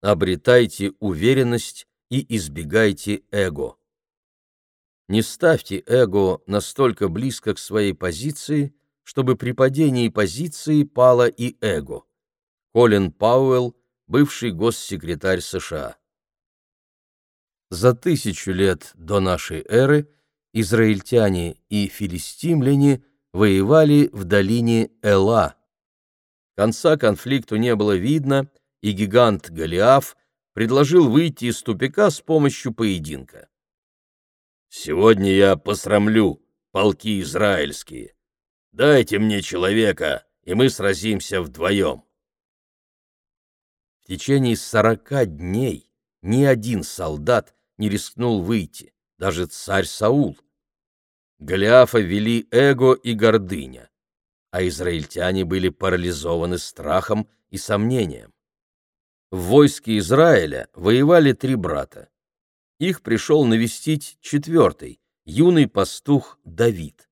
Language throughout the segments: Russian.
обретайте уверенность и избегайте эго. Не ставьте эго настолько близко к своей позиции, чтобы при падении позиции пало и эго. Колин Пауэлл, бывший госсекретарь США. За тысячу лет до нашей эры израильтяне и филистимляне воевали в долине Эла. Конца конфликту не было видно, и гигант Голиаф предложил выйти из тупика с помощью поединка. «Сегодня я посрамлю полки израильские. Дайте мне человека, и мы сразимся вдвоем». В течение сорока дней ни один солдат не рискнул выйти, даже царь Саул. Голиафа вели эго и гордыня, а израильтяне были парализованы страхом и сомнением. В войске Израиля воевали три брата. Их пришел навестить четвертый, юный пастух Давид.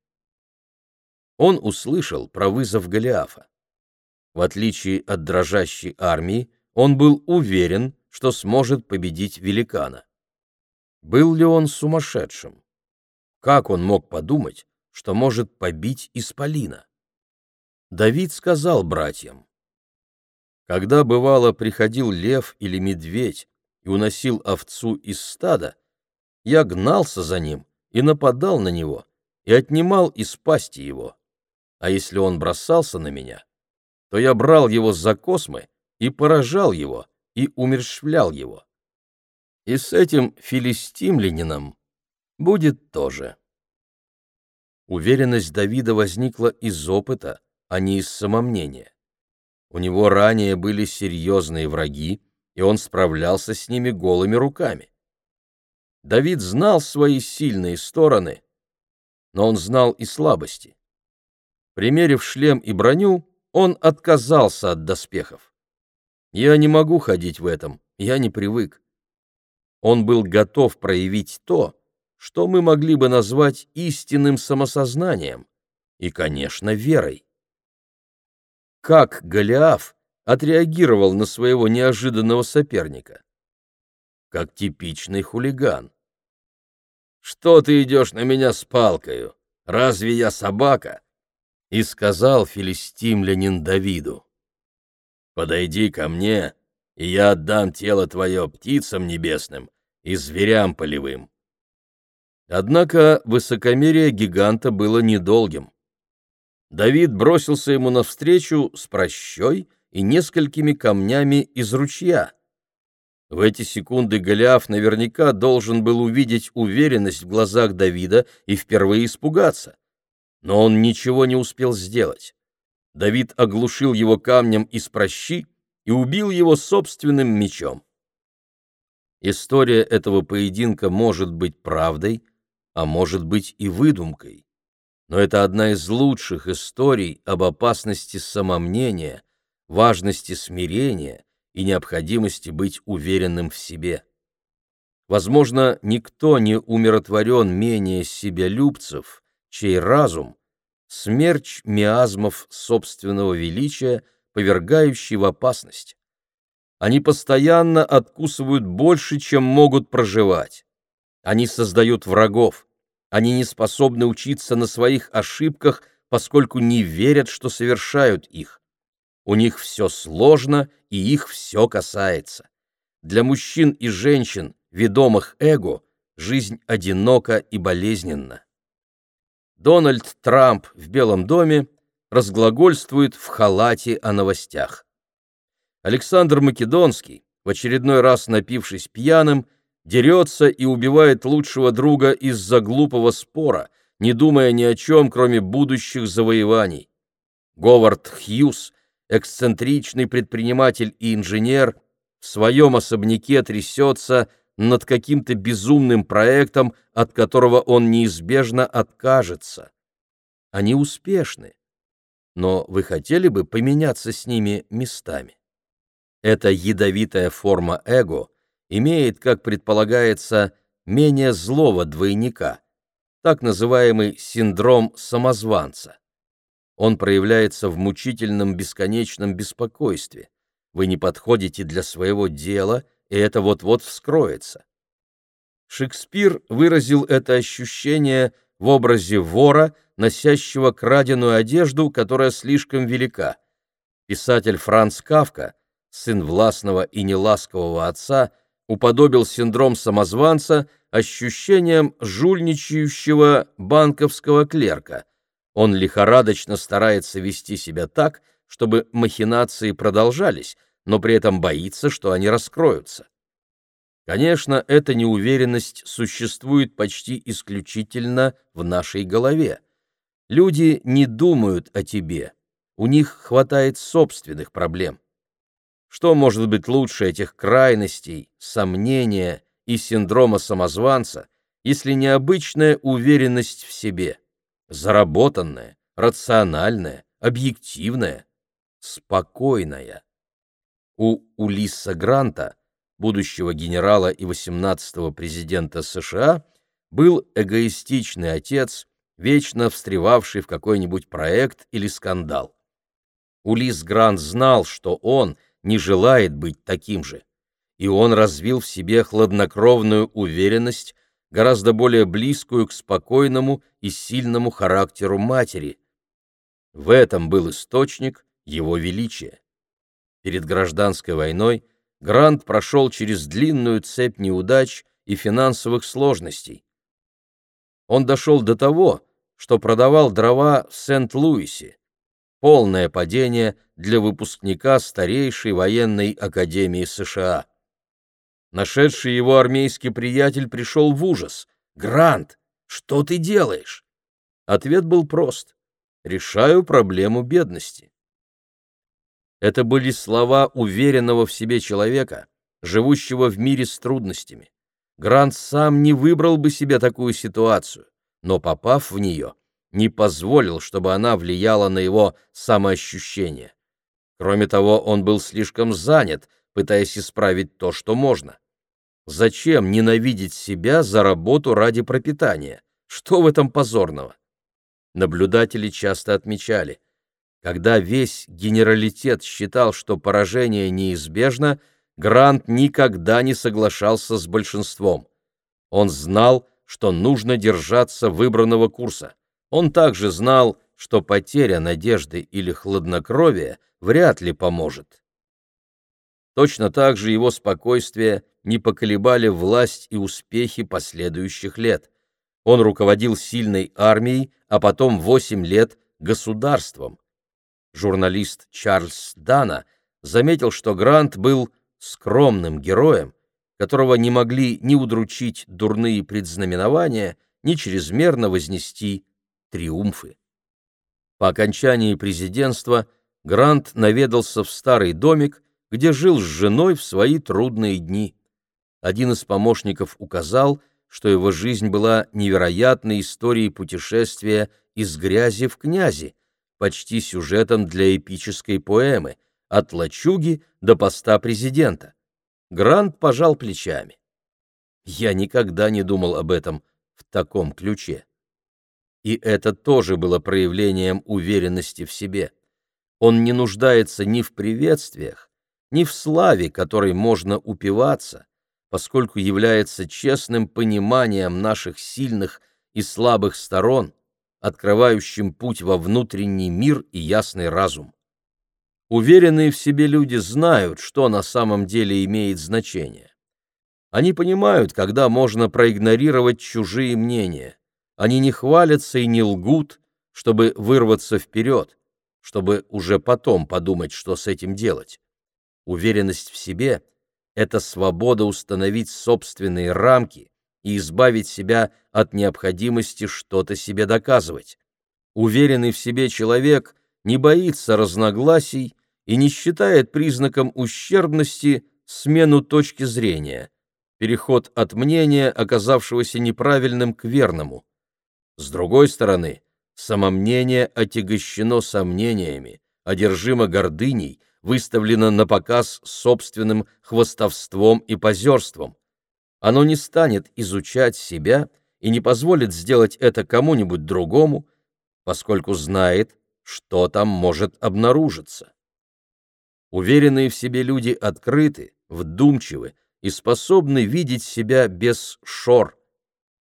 Он услышал про вызов Голиафа. В отличие от дрожащей армии, он был уверен, что сможет победить великана. Был ли он сумасшедшим? Как он мог подумать, что может побить Исполина? Давид сказал братьям, когда, бывало, приходил лев или медведь и уносил овцу из стада, я гнался за ним и нападал на него, и отнимал из пасти его. А если он бросался на меня, то я брал его за космы и поражал его, и умерщвлял его. И с этим филистимлянином будет тоже. Уверенность Давида возникла из опыта, а не из самомнения. У него ранее были серьезные враги, и он справлялся с ними голыми руками. Давид знал свои сильные стороны, но он знал и слабости. Примерив шлем и броню, он отказался от доспехов. «Я не могу ходить в этом, я не привык». Он был готов проявить то, что мы могли бы назвать истинным самосознанием и, конечно, верой как Голиаф отреагировал на своего неожиданного соперника. Как типичный хулиган. «Что ты идешь на меня с палкою? Разве я собака?» И сказал филистимлянин Давиду. «Подойди ко мне, и я отдам тело твое птицам небесным и зверям полевым». Однако высокомерие гиганта было недолгим. Давид бросился ему навстречу с прощой и несколькими камнями из ручья. В эти секунды Голиаф наверняка должен был увидеть уверенность в глазах Давида и впервые испугаться. Но он ничего не успел сделать. Давид оглушил его камнем из прощи и убил его собственным мечом. История этого поединка может быть правдой, а может быть и выдумкой но это одна из лучших историй об опасности самомнения, важности смирения и необходимости быть уверенным в себе. Возможно, никто не умиротворен менее себялюбцев, чей разум — смерч миазмов собственного величия, повергающий в опасность. Они постоянно откусывают больше, чем могут проживать. Они создают врагов, они не способны учиться на своих ошибках, поскольку не верят, что совершают их. У них все сложно, и их все касается. Для мужчин и женщин, ведомых эго, жизнь одинока и болезненна. Дональд Трамп в Белом доме разглагольствует в халате о новостях. Александр Македонский, в очередной раз напившись пьяным, дерется и убивает лучшего друга из-за глупого спора, не думая ни о чем, кроме будущих завоеваний. Говард Хьюз, эксцентричный предприниматель и инженер, в своем особняке трясется над каким-то безумным проектом, от которого он неизбежно откажется. Они успешны, но вы хотели бы поменяться с ними местами? Это ядовитая форма эго — имеет, как предполагается, менее злого двойника, так называемый синдром самозванца. Он проявляется в мучительном бесконечном беспокойстве, вы не подходите для своего дела, и это вот-вот вскроется. Шекспир выразил это ощущение в образе вора, носящего краденую одежду, которая слишком велика. Писатель Франц Кавка, сын властного и неласкового отца, уподобил синдром самозванца ощущением жульничающего банковского клерка. Он лихорадочно старается вести себя так, чтобы махинации продолжались, но при этом боится, что они раскроются. Конечно, эта неуверенность существует почти исключительно в нашей голове. Люди не думают о тебе, у них хватает собственных проблем. Что может быть лучше этих крайностей, сомнения и синдрома самозванца, если необычная уверенность в себе, заработанная, рациональная, объективная, спокойная? У Улисса Гранта – будущего генерала и 18-го президента США, был эгоистичный отец, вечно встревавший в какой-нибудь проект или скандал. Улис Грант знал, что он не желает быть таким же, и он развил в себе хладнокровную уверенность, гораздо более близкую к спокойному и сильному характеру матери. В этом был источник его величия. Перед гражданской войной – Грант прошел через длинную цепь неудач и финансовых сложностей. Он дошел до того, что продавал дрова в Сент-Луисе. Полное падение для выпускника старейшей военной академии США. Нашедший его армейский приятель пришел в ужас. «Грант, что ты делаешь?» Ответ был прост. «Решаю проблему бедности». Это были слова уверенного в себе человека, живущего в мире с трудностями. Грант сам не выбрал бы себе такую ситуацию, но, попав в нее, не позволил, чтобы она влияла на его самоощущение. Кроме того, он был слишком занят, пытаясь исправить то, что можно. Зачем ненавидеть себя за работу ради пропитания? Что в этом позорного? Наблюдатели часто отмечали, когда весь генералитет считал, что поражение неизбежно, Грант никогда не соглашался с большинством. Он знал, что нужно держаться выбранного курса. Он также знал, что потеря надежды или хладнокровия вряд ли поможет. Точно так же его спокойствие не поколебали власть и успехи последующих лет. Он руководил сильной армией, а потом восемь лет государством журналист Чарльз Дана заметил, что Грант был скромным героем, которого не могли ни удручить дурные предзнаменования, ни чрезмерно вознести триумфы. По окончании президентства Грант наведался в старый домик, где жил с женой в свои трудные дни. Один из помощников указал, что его жизнь была невероятной историей путешествия из грязи в князи, почти сюжетом для эпической поэмы «От лачуги до поста президента». Грант пожал плечами. Я никогда не думал об этом в таком ключе. И это тоже было проявлением уверенности в себе. Он не нуждается ни в приветствиях, ни в славе, которой можно упиваться, поскольку является честным пониманием наших сильных и слабых сторон, открывающим путь во внутренний мир и ясный разум. Уверенные в себе люди знают, что на самом деле имеет значение. Они понимают, когда можно проигнорировать чужие мнения. Они не хвалятся и не лгут, чтобы вырваться вперед, чтобы уже потом подумать, что с этим делать. Уверенность в себе — это свобода установить собственные рамки, и избавить себя от необходимости что-то себе доказывать. Уверенный в себе человек не боится разногласий и не считает признаком ущербности смену точки зрения, переход от мнения, оказавшегося неправильным, к верному. С другой стороны, самомнение отягощено сомнениями, одержимо гордыней, выставлено на показ собственным хвостовством и позерством. Оно не станет изучать себя и не позволит сделать это кому-нибудь другому, поскольку знает, что там может обнаружиться. Уверенные в себе люди открыты, вдумчивы и способны видеть себя без шор.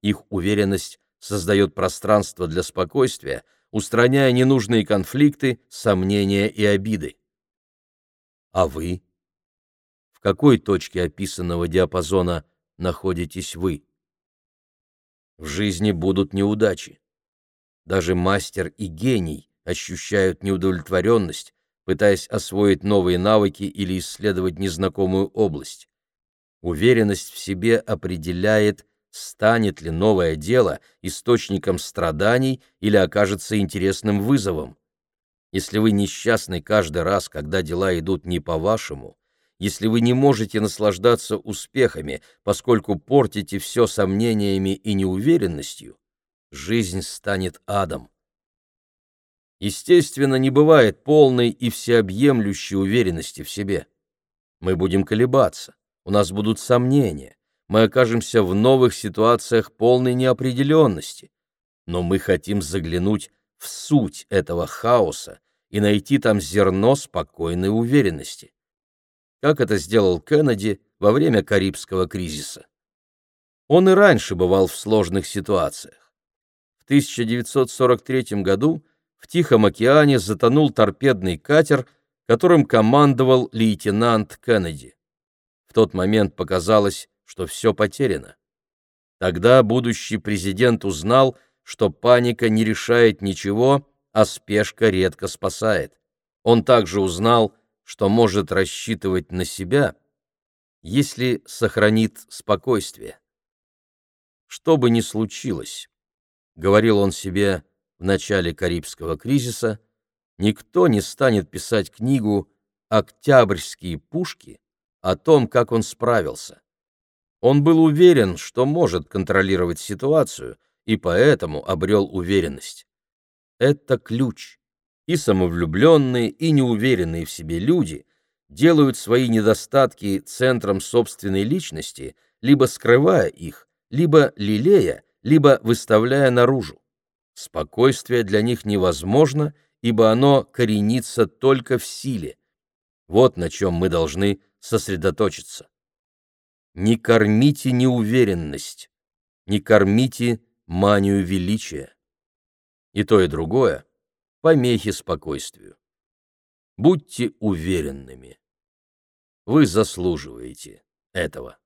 Их уверенность создает пространство для спокойствия, устраняя ненужные конфликты, сомнения и обиды. А вы? В какой точке описанного диапазона находитесь вы? В жизни будут неудачи. Даже мастер и гений ощущают неудовлетворенность, пытаясь освоить новые навыки или исследовать незнакомую область. Уверенность в себе определяет, станет ли новое дело источником страданий или окажется интересным вызовом. Если вы несчастны каждый раз, когда дела идут не по-вашему, если вы не можете наслаждаться успехами, поскольку портите все сомнениями и неуверенностью, жизнь станет адом. Естественно, не бывает полной и всеобъемлющей уверенности в себе. Мы будем колебаться, у нас будут сомнения, мы окажемся в новых ситуациях полной неопределенности, но мы хотим заглянуть в суть этого хаоса и найти там зерно спокойной уверенности. Как это сделал Кеннеди во время Карибского кризиса. Он и раньше бывал в сложных ситуациях. В 1943 году в Тихом океане затонул торпедный катер, которым командовал лейтенант Кеннеди. В тот момент показалось, что все потеряно. Тогда будущий президент узнал, что паника не решает ничего, а спешка редко спасает. Он также узнал, что может рассчитывать на себя, если сохранит спокойствие. Что бы ни случилось, говорил он себе в начале Карибского кризиса, никто не станет писать книгу «Октябрьские пушки» о том, как он справился. Он был уверен, что может контролировать ситуацию, и поэтому обрел уверенность. Это ключ. И самовлюбленные, и неуверенные в себе люди делают свои недостатки центром собственной личности, либо скрывая их, либо лелея, либо выставляя наружу. Спокойствие для них невозможно, ибо оно коренится только в силе. Вот на чем мы должны сосредоточиться. Не кормите неуверенность, не кормите манию величия. И то, и другое — помехи спокойствию. Будьте уверенными. Вы заслуживаете этого.